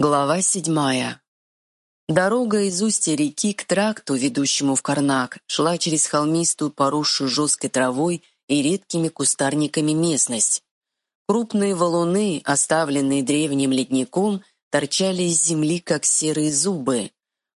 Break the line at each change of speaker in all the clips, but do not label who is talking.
Глава седьмая. Дорога из устья реки к тракту, ведущему в Карнак, шла через холмистую, поросшую жесткой травой и редкими кустарниками местность. Крупные валуны, оставленные древним ледником, торчали из земли, как серые зубы.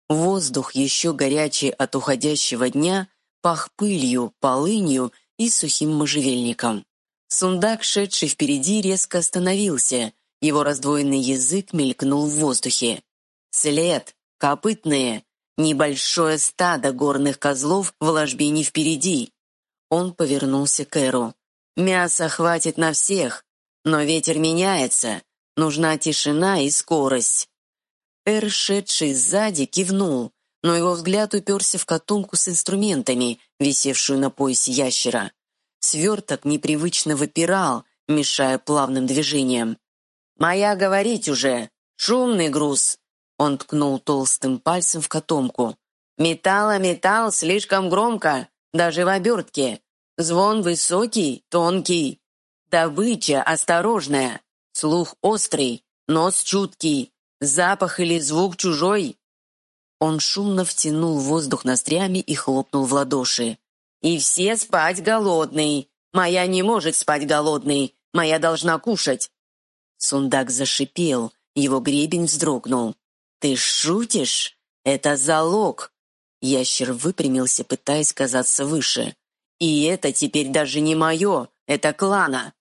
Воздух, еще горячий от уходящего дня, пах пылью, полынью и сухим можжевельником. Сундак, шедший впереди, резко остановился — его раздвоенный язык мелькнул в воздухе. След, копытные, небольшое стадо горных козлов в ложбине впереди. Он повернулся к Эру. «Мяса хватит на всех, но ветер меняется, нужна тишина и скорость». Эр, шедший сзади, кивнул, но его взгляд уперся в котомку с инструментами, висевшую на поясе ящера. Сверток непривычно выпирал, мешая плавным движениям. «Моя говорить уже! Шумный груз!» Он ткнул толстым пальцем в котомку. «Металла металл слишком громко, даже в обертке. Звон высокий, тонкий. Добыча осторожная, слух острый, нос чуткий, запах или звук чужой». Он шумно втянул воздух ноздрями и хлопнул в ладоши. «И все спать голодный. Моя не может спать голодный. Моя должна кушать. Сундак зашипел, его гребень вздрогнул. «Ты шутишь? Это залог!» Ящер выпрямился, пытаясь казаться выше. «И это теперь даже не мое, это клана.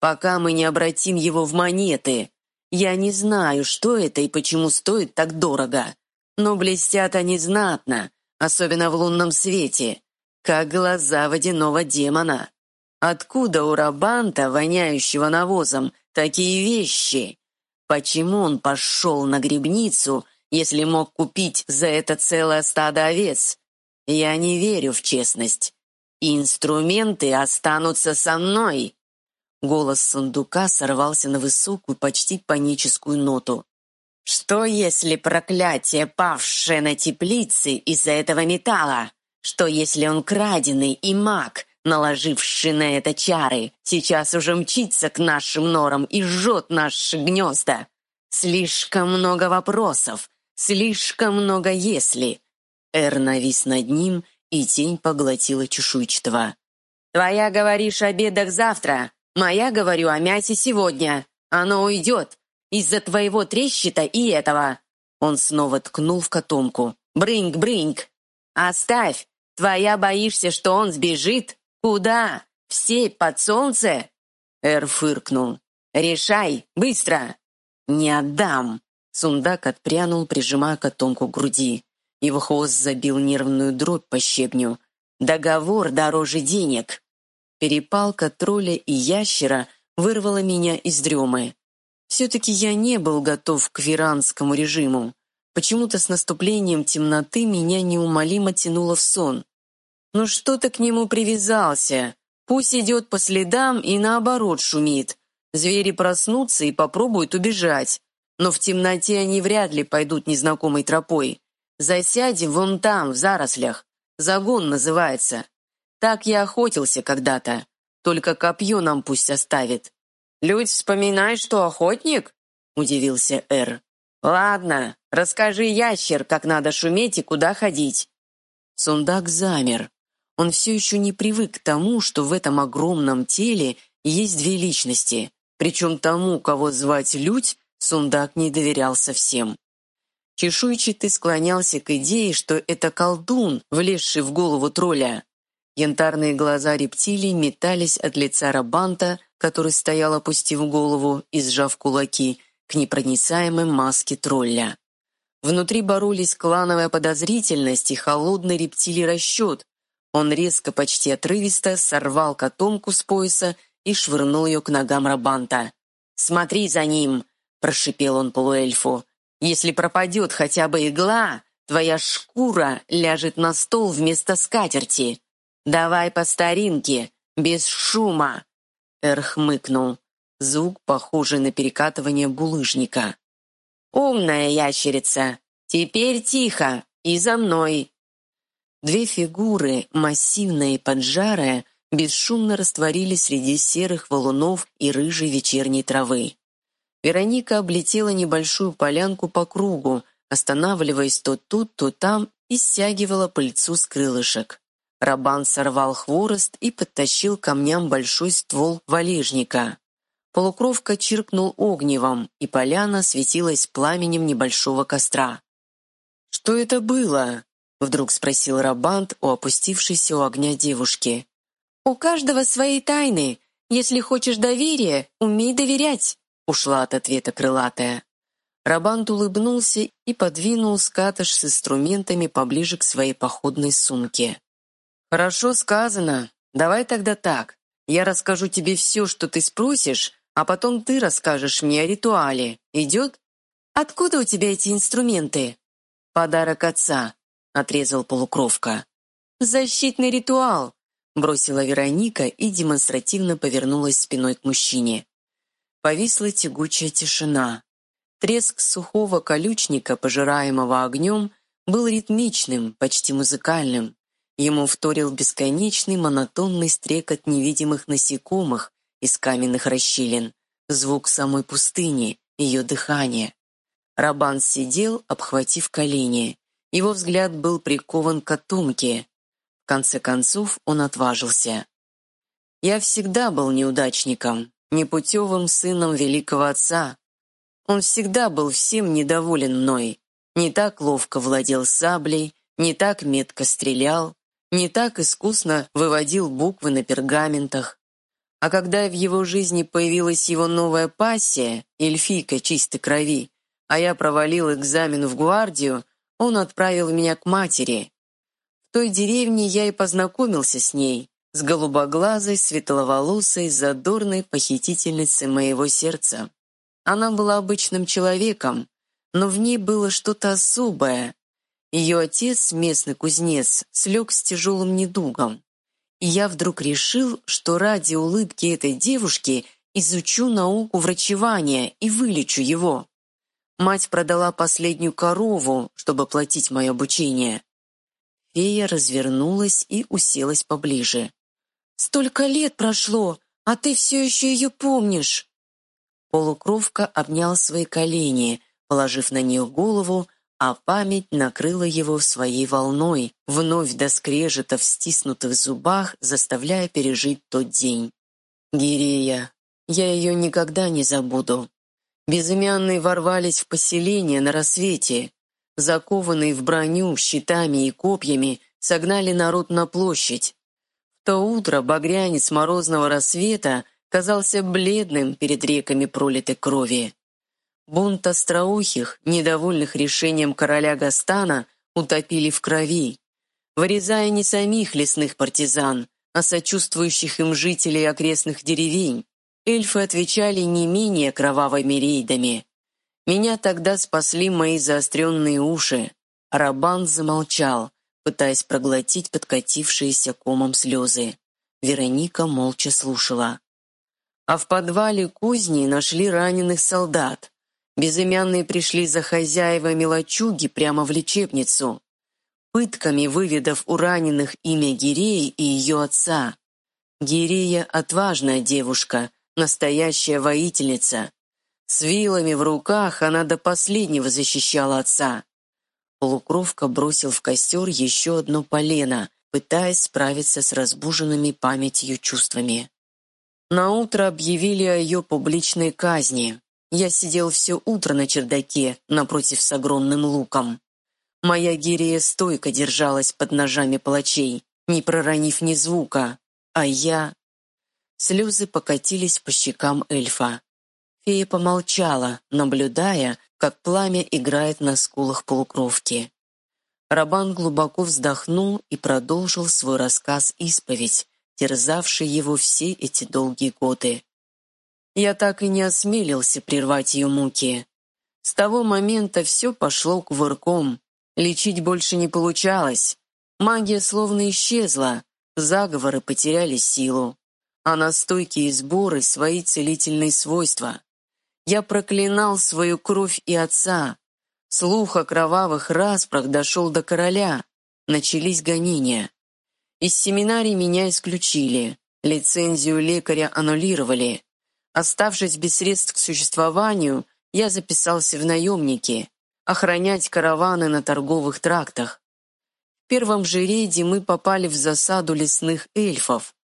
Пока мы не обратим его в монеты. Я не знаю, что это и почему стоит так дорого. Но блестят они знатно, особенно в лунном свете, как глаза водяного демона. Откуда у Рабанта, воняющего навозом, такие вещи? Почему он пошел на грибницу, если мог купить за это целое стадо овец? Я не верю в честность. Инструменты останутся со мной. Голос сундука сорвался на высокую, почти паническую ноту. Что если проклятие, павшее на теплице из-за этого металла? Что если он краденый и маг, наложивший на это чары, сейчас уже мчится к нашим норам и жжет наши гнезда. Слишком много вопросов, слишком много «если». Эр навис над ним, и тень поглотила чешуйчатого. «Твоя говоришь о бедах завтра, моя говорю о мясе сегодня. Оно уйдет. Из-за твоего трещита и этого». Он снова ткнул в котомку. «Брыньк, брыньк! Оставь! Твоя боишься, что он сбежит? «Куда? В сеть под солнце?» Эр фыркнул. «Решай, быстро!» «Не отдам!» Сундак отпрянул, прижимая котомку к груди. Его хвост забил нервную дробь по щебню. «Договор дороже денег!» Перепалка тролля и ящера вырвала меня из дремы. Все-таки я не был готов к веранскому режиму. Почему-то с наступлением темноты меня неумолимо тянуло в сон. Ну что ты к нему привязался? Пусть идет по следам и наоборот шумит. Звери проснутся и попробуют убежать. Но в темноте они вряд ли пойдут незнакомой тропой. Засядем вон там, в зарослях. Загон называется. Так я охотился когда-то. Только копье нам пусть оставит. «Людь, вспоминай, что охотник?» — удивился Эр. «Ладно, расскажи, ящер, как надо шуметь и куда ходить». Сундак замер. Он все еще не привык к тому, что в этом огромном теле есть две личности, причем тому, кого звать Людь, Сундак не доверял совсем. Чешуйчатый склонялся к идее, что это колдун, влезший в голову тролля. Янтарные глаза рептилий метались от лица Рабанта, который стоял, опустив голову и сжав кулаки, к непроницаемой маске тролля. Внутри боролись клановая подозрительность и холодный рептилий расчет, он резко, почти отрывисто, сорвал котомку с пояса и швырнул ее к ногам Рабанта. «Смотри за ним!» — прошипел он полуэльфу. «Если пропадет хотя бы игла, твоя шкура ляжет на стол вместо скатерти. Давай по старинке, без шума!» Эр хмыкнул. Звук, похожий на перекатывание булыжника. «Умная ящерица! Теперь тихо! И за мной!» Две фигуры, массивная и поджарая, бесшумно растворились среди серых валунов и рыжей вечерней травы. Вероника облетела небольшую полянку по кругу, останавливаясь то тут, то там и стягивала пыльцу с крылышек. Рабан сорвал хворост и подтащил камням большой ствол валежника. Полукровка чиркнул огневом, и поляна светилась пламенем небольшого костра. «Что это было?» — вдруг спросил Рабант у опустившейся у огня девушки. «У каждого свои тайны. Если хочешь доверия, умей доверять», — ушла от ответа крылатая. Рабант улыбнулся и подвинул скатыш с инструментами поближе к своей походной сумке. «Хорошо сказано. Давай тогда так. Я расскажу тебе все, что ты спросишь, а потом ты расскажешь мне о ритуале. Идет? Откуда у тебя эти инструменты? Подарок отца, отрезал полукровка. Защитный ритуал, бросила Вероника и демонстративно повернулась спиной к мужчине. Повисла тягучая тишина. Треск сухого колючника, пожираемого огнем, был ритмичным, почти музыкальным. Ему вторил бесконечный монотонный стрекот невидимых насекомых, из каменных расщелин, звук самой пустыни, ее дыхание. Рабан сидел, обхватив колени. Его взгляд был прикован к отумке. В конце концов он отважился. «Я всегда был неудачником, непутевым сыном великого отца. Он всегда был всем недоволен мной. Не так ловко владел саблей, не так метко стрелял, не так искусно выводил буквы на пергаментах. А когда в его жизни появилась его новая пассия, эльфийка чистой крови, а я провалил экзамен в гвардию, он отправил меня к матери. В той деревне я и познакомился с ней, с голубоглазой, светловолосой, задорной похитительницей моего сердца. Она была обычным человеком, но в ней было что-то особое. Ее отец, местный кузнец, слег с тяжелым недугом. И я вдруг решил, что ради улыбки этой девушки изучу науку врачевания и вылечу его. Мать продала последнюю корову, чтобы платить мое обучение. Фея развернулась и уселась поближе. «Столько лет прошло, а ты все еще ее помнишь!» Полукровка обнял свои колени, положив на нее голову, а память накрыла его своей волной, вновь до скрежета в стиснутых зубах, заставляя пережить тот день. Гирея. Я ее никогда не забуду. Безымянные ворвались в поселение на рассвете. Закованные в броню, щитами и копьями, согнали народ на площадь. В то утро багрянец морозного рассвета казался бледным перед реками пролитой крови. Бунт остроухих, недовольных решением короля Гастана, утопили в крови, вырезая не самих лесных партизан, а сочувствующих им жителей окрестных деревень. Эльфы отвечали не менее кровавыми рейдами. Меня тогда спасли мои заостренные уши. Рабан замолчал, пытаясь проглотить подкатившиеся комом слезы. Вероника молча слушала. А в подвале кузни нашли раненых солдат. Безымянные пришли за хозяевами лачуги прямо в лечебницу, пытками выведав у раненых имя Гиреи и ее отца. Гирея — отважная девушка, настоящая воительница. С вилами в руках она до последнего защищала отца. Полукровка бросил в костер еще одно полено, пытаясь справиться с разбуженными памятью чувствами. Наутро объявили о ее публичной казни. Я сидел все утро на чердаке напротив с огромным луком. Моя гирея стойко держалась под ножами палачей, не проронив ни звука, а я... Слезы покатились по щекам эльфа. Фея помолчала, наблюдая, как пламя играет на скулах полукровки. Рабан глубоко вздохнул и продолжил свой рассказ-исповедь, терзавший его все эти долгие годы. Я так и не осмелился прервать ее муки. С того момента все пошло кувырком. Лечить больше не получалось. Магия словно исчезла, заговоры потеряли силу, а настойки и сборы — свои целительные свойства. Я проклинал свою кровь и отца. Слух о кровавых распрах дошел до короля. Начались гонения. Из семинарий меня исключили, лицензию лекаря аннулировали. Оставшись без средств к существованию, я записался в наемники, охранять караваны на торговых трактах. В первом же рейде мы попали в засаду лесных эльфов.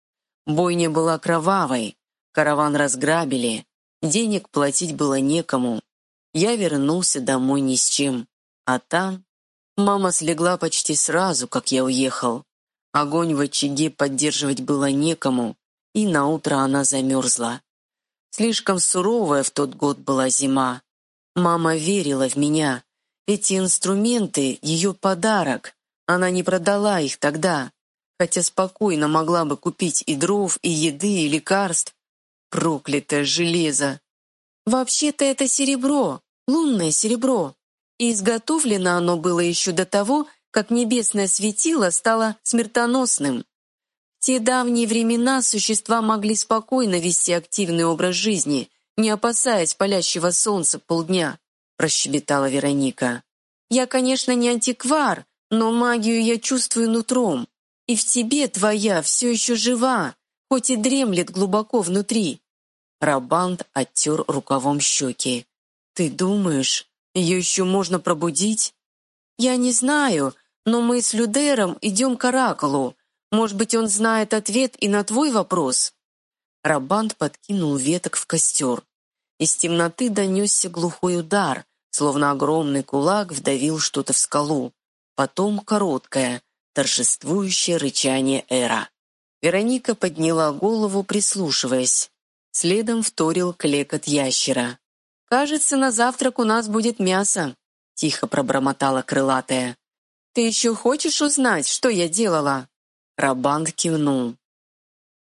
Бойня была кровавой, караван разграбили, денег платить было некому. Я вернулся домой ни с чем. А там мама слегла почти сразу, как я уехал. Огонь в очаге поддерживать было некому, и наутро она замерзла. Слишком суровая в тот год была зима. Мама верила в меня. Эти инструменты — ее подарок. Она не продала их тогда, хотя спокойно могла бы купить и дров, и еды, и лекарств. Проклятое железо! Вообще-то это серебро, лунное серебро. И изготовлено оно было еще до того, как небесное светило стало смертоносным. В те давние времена существа могли спокойно вести активный образ жизни, не опасаясь палящего солнца полдня, прощебетала Вероника. Я, конечно, не антиквар, но магию я чувствую нутром. И в тебе твоя все еще жива, хоть и дремлет глубоко внутри. Рабант оттер рукавом щеки. «Ты думаешь, ее еще можно пробудить?» «Я не знаю, но мы с Людером идем к Оракулу. Может быть, он знает ответ и на твой вопрос?» Рабант подкинул веток в костер. Из темноты донесся глухой удар, словно огромный кулак вдавил что-то в скалу. Потом короткое, торжествующее рычание Эра. Вероника подняла голову, прислушиваясь. Следом вторил клекот ящера. «Кажется, на завтрак у нас будет мясо», — тихо пробормотала крылатая. «Ты еще хочешь узнать, что я делала?» Рабанд кивнул.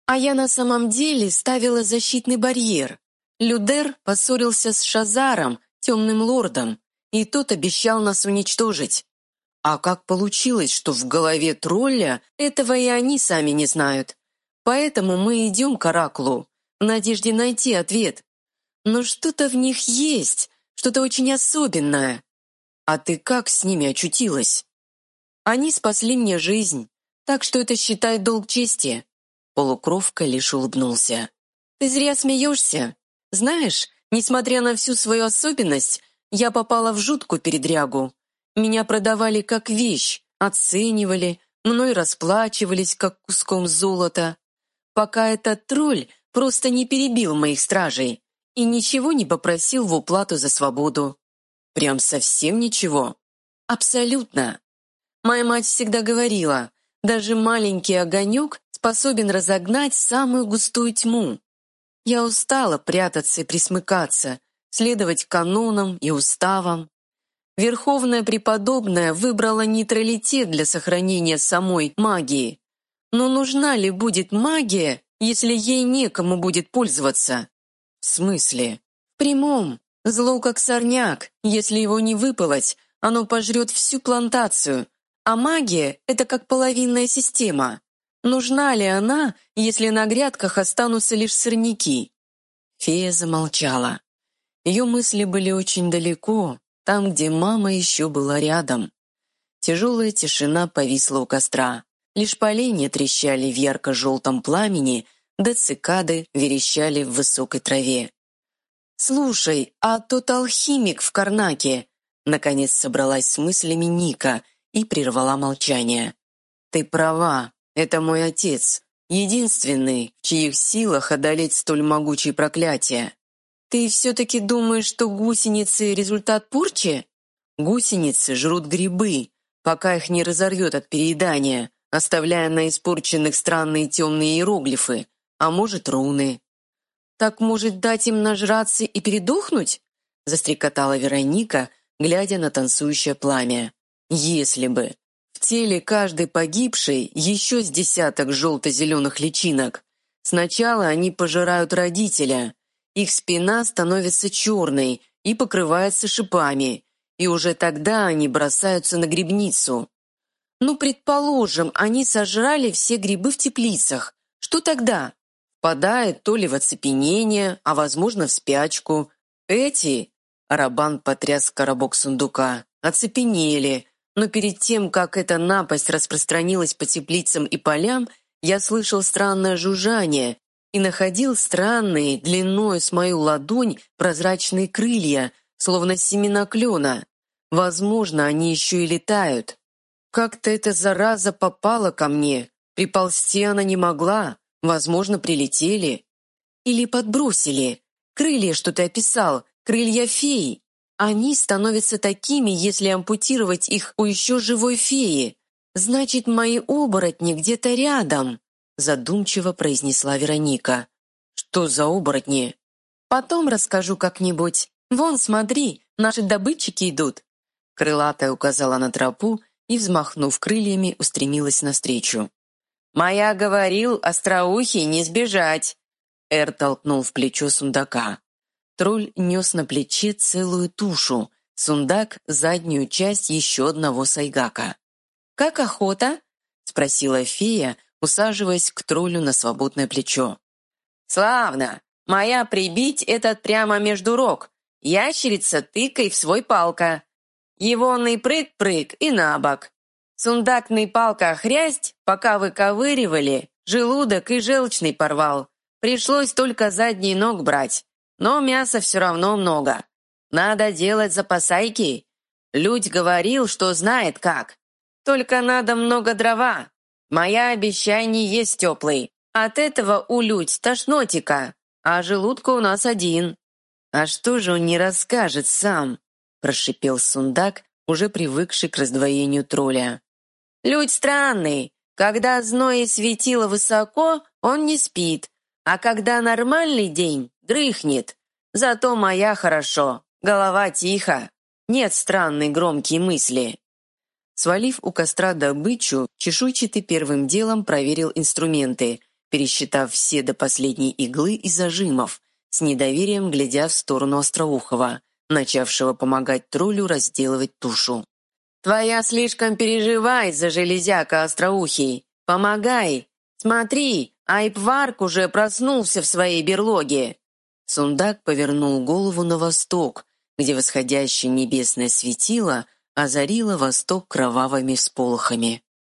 «А я на самом деле ставила защитный барьер. Людер поссорился с Шазаром, темным лордом, и тот обещал нас уничтожить. А как получилось, что в голове тролля, этого и они сами не знают. Поэтому мы идем к Оракулу, в надежде найти ответ. Но что-то в них есть, что-то очень особенное. А ты как с ними очутилась?» Они спасли мне жизнь, так что это считай долг чести». Полукровка лишь улыбнулся. «Ты зря смеешься. Знаешь, несмотря на всю свою особенность, я попала в жуткую передрягу. Меня продавали как вещь, оценивали, мной расплачивались, как куском золота. Пока этот тролль просто не перебил моих стражей и ничего не попросил в уплату за свободу. Прям совсем ничего. Абсолютно. Моя мать всегда говорила, даже маленький огонек способен разогнать самую густую тьму. Я устала прятаться и присмыкаться, следовать канонам и уставам. Верховная преподобная выбрала нейтралитет для сохранения самой магии. Но нужна ли будет магия, если ей некому будет пользоваться? В смысле? В прямом. Зло как сорняк. Если его не выпалоть, оно пожрет всю плантацию, а магия — это как половинная система. Нужна ли она, если на грядках останутся лишь сорняки? Фея замолчала. Ее мысли были очень далеко, там, где мама еще была рядом. Тяжелая тишина повисла у костра. Лишь поленья трещали в ярко-желтом пламени, да цикады верещали в высокой траве. «Слушай, а тот алхимик в Карнаке?» Наконец собралась с мыслями Ника и прервала молчание. «Ты права, это мой отец, единственный, в чьих силах одолеть столь могучие проклятия. Ты все-таки думаешь, что гусеницы — результат порчи? Гусеницы жрут грибы, пока их не разорвет от переедания, оставляя на испорченных странные темные иероглифы, а может, руны. «Так, может, дать им нажраться и передохнуть?» — застрекотала Вероника, глядя на танцующее пламя. Если бы. В теле каждой погибшей еще с десяток желто-зеленых личинок. Сначала они пожирают родителя. Их спина становится черной и покрывается шипами, и уже тогда они бросаются на грибницу. Ну, предположим, они сожрали все грибы в теплицах. Что тогда? Впадает то ли в оцепенение, а, возможно, в спячку. Эти, Арабан потряс коробок сундука, оцепенели, но перед тем, как эта напасть распространилась по теплицам и полям, я слышал странное жужжание и находил странные, длиной с мою ладонь, прозрачные крылья, словно семена клена. Возможно, они еще и летают. Как-то эта зараза попала ко мне. Приползти она не могла. Возможно, прилетели. Или подбросили. Крылья, что ты описал, крылья феи. Они становятся такими, если ампутировать их у еще живой феи. Значит, мои оборотни где-то рядом задумчиво произнесла Вероника. «Что за оборотни?» «Потом расскажу как-нибудь. Вон, смотри, наши добытчики идут». Крылатая указала на тропу и, взмахнув крыльями, устремилась навстречу. «Моя говорил, остроухий не сбежать!» Эр толкнул в плечо сундака. Тролль нес на плече целую тушу, сундак — заднюю часть еще одного сайгака. «Как охота?» — спросила фея, усаживаясь к троллю на свободное плечо. «Славно! Моя прибить этот прямо между рог. Ящерица тыкай в свой палка. Егоный прыг-прыг и на бок. Сундакный палка хрясть, пока выковыривали, желудок и желчный порвал. Пришлось только задний ног брать, но мяса все равно много. Надо делать запасайки. Людь говорил, что знает как. Только надо много дрова, Моя обещание есть теплый. От этого улють тошнотика, а желудка у нас один. А что же он не расскажет сам? Прошипел сундак, уже привыкший к раздвоению тролля. Людь странный. Когда зной светило высоко, он не спит, а когда нормальный день, дрыхнет. Зато моя хорошо, голова тихо, нет странной громкие мысли. Свалив у костра добычу, чешуйчатый первым делом проверил инструменты, пересчитав все до последней иглы и зажимов, с недоверием глядя в сторону Остроухова, начавшего помогать троллю разделывать тушу. «Твоя слишком переживай за железяка Остроухий. Помогай! Смотри, Айпварк уже проснулся в своей берлоге!» Сундак повернул голову на восток, где восходящее небесное светило – озарила восток кровавыми всполохами.